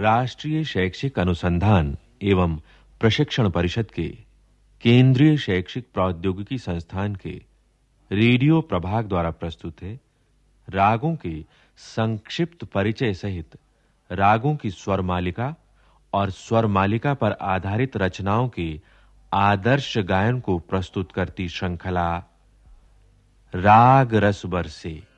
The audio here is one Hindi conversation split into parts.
राष्ट्रीय शैक्षिक अनुसंधान एवं प्रशिक्षण परिषद के केंद्रीय शैक्षिक प्रौद्योगिकी संस्थान के रेडियो प्रभाग द्वारा प्रस्तुत है। रागों के संक्षिप्त परिचय सहित रागों की स्वर मालिका और स्वर मालिका पर आधारित रचनाओं के आदर्श गायन को प्रस्तुत करती श्रृंखला राग रस बरसे।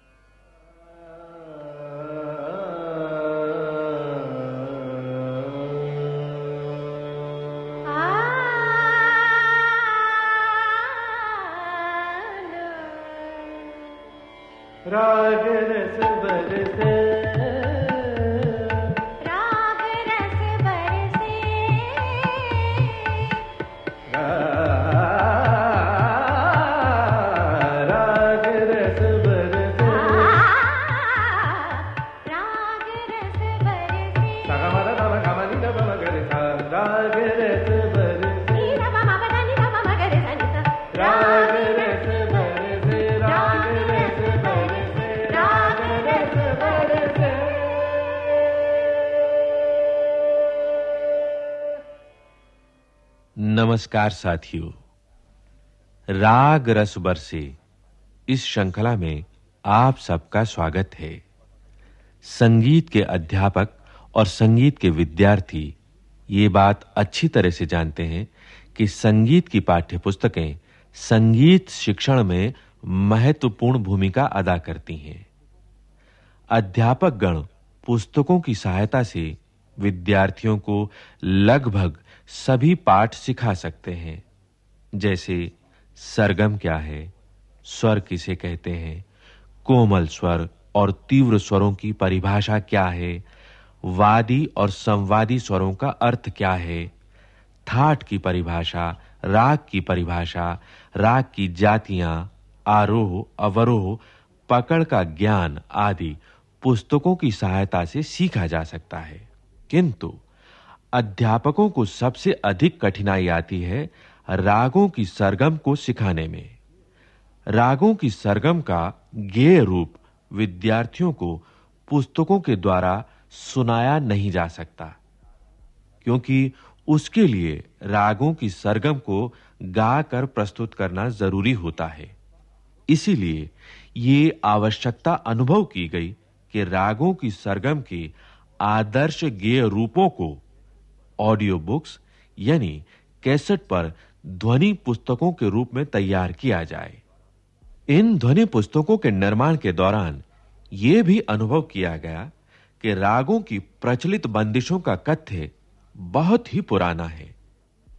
नमस्कार साथियों। राग रस बरसे इस श्रृंखला में आप सबका स्वागत है। संगीत के अध्यापक और संगीत के विद्यार्थी ये बात अच्छी तरह से जानते हैं कि संगीत की पाठ्यपुस्तकें संगीत शिक्षण में महत्वपूर्ण भूमिका अदा करती हैं। अध्यापक गण पुस्तकों की सहायता से विद्यार्थियों को लगभग सभी पाठ सिखा सकते हैं। जैसे, सरगम क्या है? स्वर किसे कहते हैं? कोमल स्वर और तीव्र स्वरों की परिभाषा क्या है? वादी और संवादी स्वरों का अर्थ क्या है? थाट की परिभाषा, राग की परिभाषा, राग की जातियाँ, आरोह, अवरोह, पकड़ का ज्ञान आदि पुस्तकों की सहायता से सीखा जा सकता है। किंतु अध्यापकों को सबसे अधिक कठिनाई आती है रागों की सरगम को सिखाने में। रागों की सरगम का गेय रूप विद्यार्थियों को पुस्तकों के द्वारा सुनाया नहीं जा सकता, क्योंकि उसके लिए रागों की सरगम को गाकर प्रस्तुत करना ज़रूरी होता है। इसीलिए यह आवश्यकता अनुभव की गई कि रागों की सरगम के आदर्श गेय रूपों को ऑडियो बुक्स यानी कैसेट पर ध्वनि पुस्तकों के रूप में तैयार किया जाए। इन ध्वनि पुस्तकों के निर्माण के दौरान यह भी अनुभव किया गया कि रागों की प्रचलित बंदिशों का कथ्य बहुत ही पुराना है।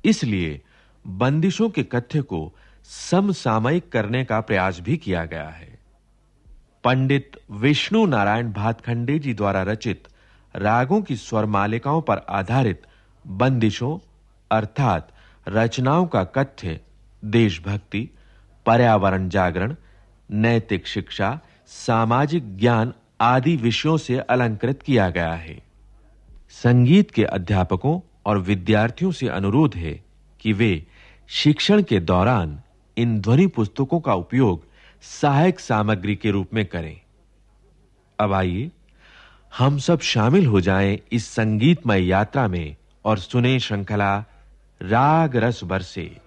इसलिए बंदिशों के कथ्य को समसामयिक करने का प्रयास भी किया गया है। पंडित विष्णु नारायण भातखंडे जी द्वारा रचित रागों की स्वर मालिकाओं पर आधारित बंदिशों, अर्थात रचनाओं का कथ्य, देशभक्ति, पर्यावरण जागरण, नैतिक शिक्षा, सामाजिक ज्ञान आदि विषयों से अलंकृत किया गया है। संगीत के अध्यापकों और विद्यार्थियों से अनुरोध है कि वे शिक्षण के दौरान इन ध्वनि पुस्तकों का उपयोग सहायक सामग्री के रूप में करें। अब आइए हम सब शामिल हो जाएँ इस संगीतमय यात्रा में और सुने श्रृंखला राग रस बरसे।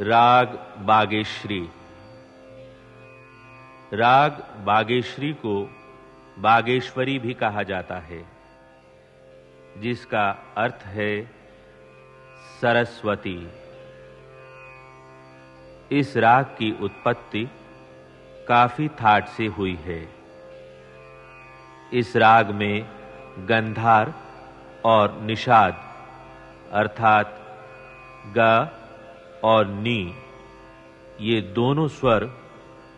राग बागेश्वरी राग बागेश्वरी को बागेश्वरी भी कहा जाता है, जिसका अर्थ है सरस्वती। इस राग की उत्पत्ति काफ़ी थाट से हुई है। इस राग में गंधार और निषाद, अर्थात ग और नी, ये दोनों स्वर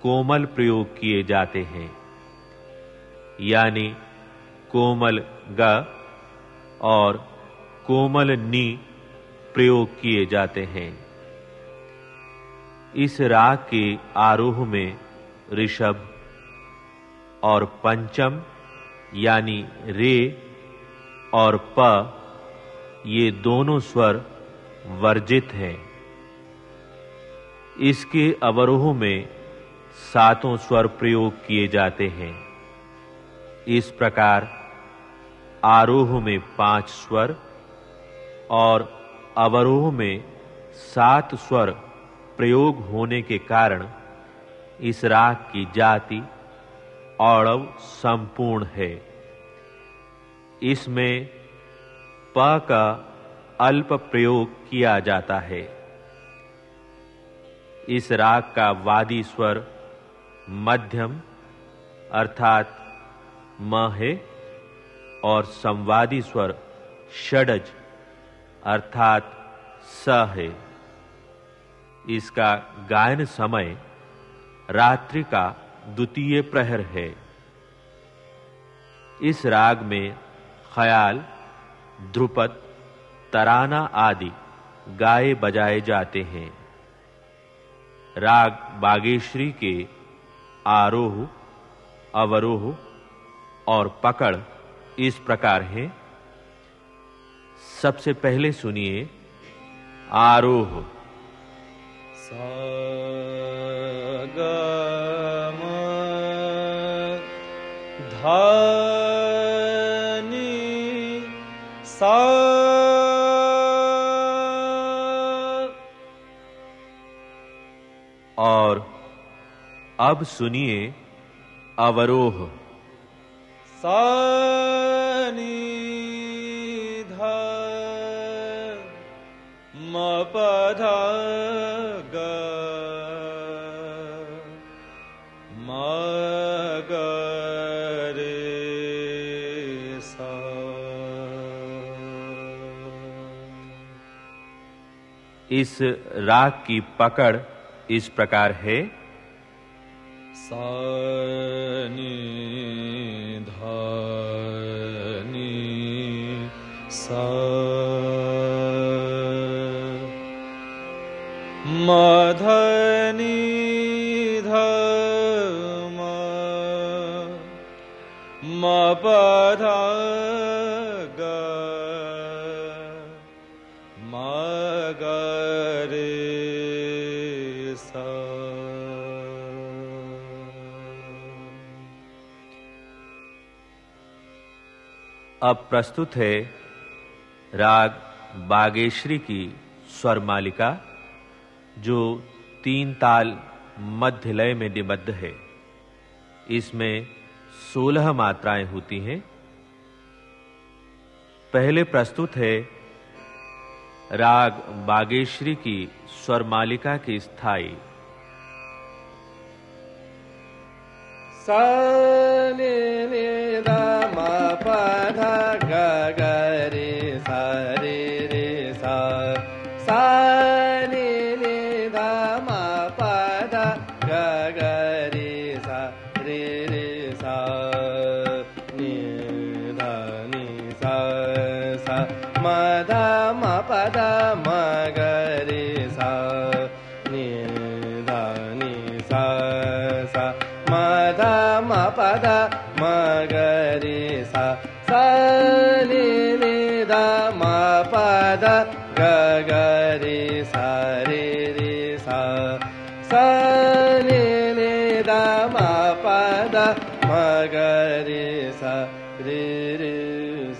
कोमल प्रयोग किए जाते हैं। यानी कोमल ग और कोमल नी प्रयोग किए जाते हैं। इस राग के आरोह में ऋषभ और पंचम, यानी रे और प, ये दोनों स्वर वर्जित हैं। इसके अवरोह में सातों स्वर प्रयोग किए जाते हैं। इस प्रकार आरोह में पाँच स्वर और अवरोह में सात स्वर प्रयोग होने के कारण इस राग की जाति औड़व संपूर्ण है। इसमें प का अल्प प्रयोग किया जाता है। इस राग का वादी स्वर मध्यम, अर्थात म है, और संवादी स्वर षडज, अर्थात स है। इसका गायन समय रात्रि का द्वितीय प्रहर है। इस राग में ख्याल, ध्रुपद, तराना आदि गाए बजाए जाते हैं। राग बागेश्वरी के आरोह, अवरोह और पकड़ इस प्रकार है। सबसे पहले सुनिए आरोह। सा और अब सुनिए अवरोह। सा नि धा म प धा ग म ग रे सा। इस राग की पकड़ इस प्रकार है। सा नि धा नि सा म ध नि अब प्रस्तुत है राग बागेश्वरी की स्वर मालिका, जो तीन ताल मध्य लय में निबद्ध है। इसमें सोलह मात्राएँ होती हैं। पहले प्रस्तुत है राग बागेश्वरी की स्वर मालिका की स्थायी। सा नि नि म प ध म ग रे सा सा नि ध म प ध ग ग रे सा रे रे सा सा नि रे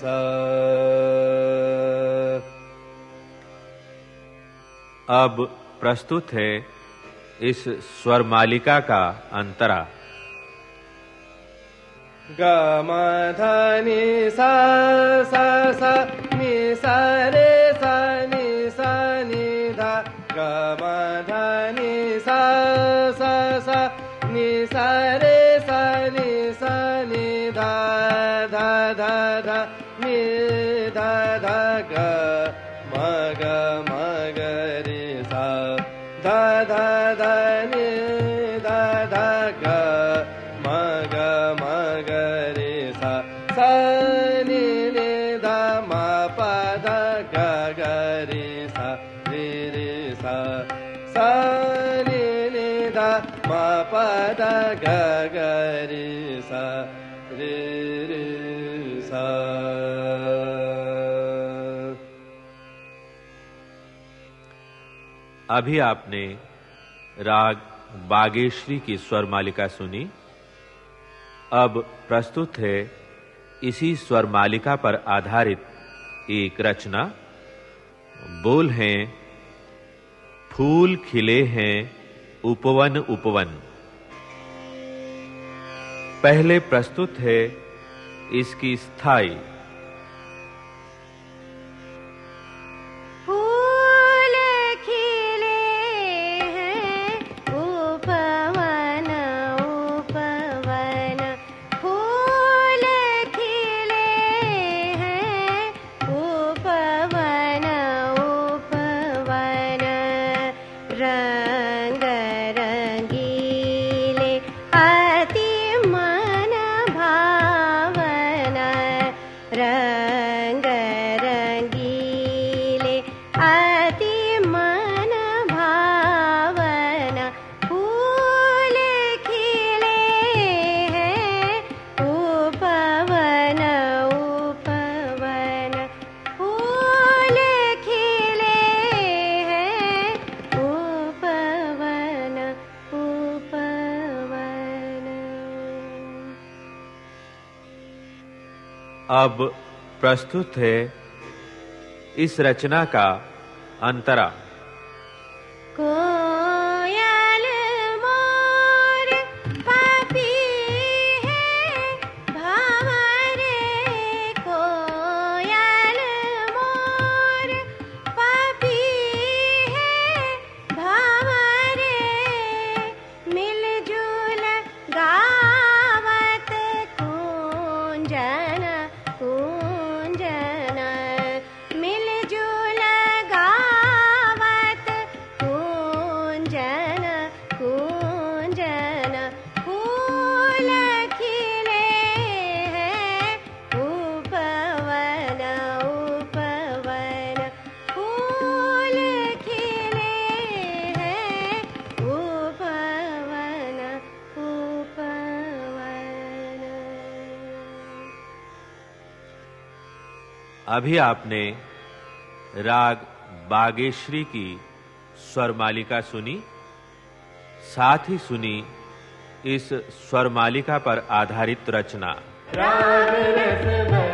सा अब प्रस्तुत है इस स्वर मालिका का अंतरा। ग माधनि सा नि सनि नि ध मा धनि सा निशाे नि सनि दा दा नि ध ध ग अभी आपने राग बागेश्वरी की स्वर मालिका सुनी। अब प्रस्तुत है इसी स्वर मालिका पर आधारित एक रचना। बोल हैं, फूल खिले हैं, उपवन उपवन। पहले प्रस्तुत है इसकी स्थायी। अब प्रस्तुत है इस रचना का अंतरा। अभी आपने राग बागेश्वरी की स्वर मालिका सुनी, साथ ही सुनी इस स्वर मालिका पर आधारित रचना। राग रस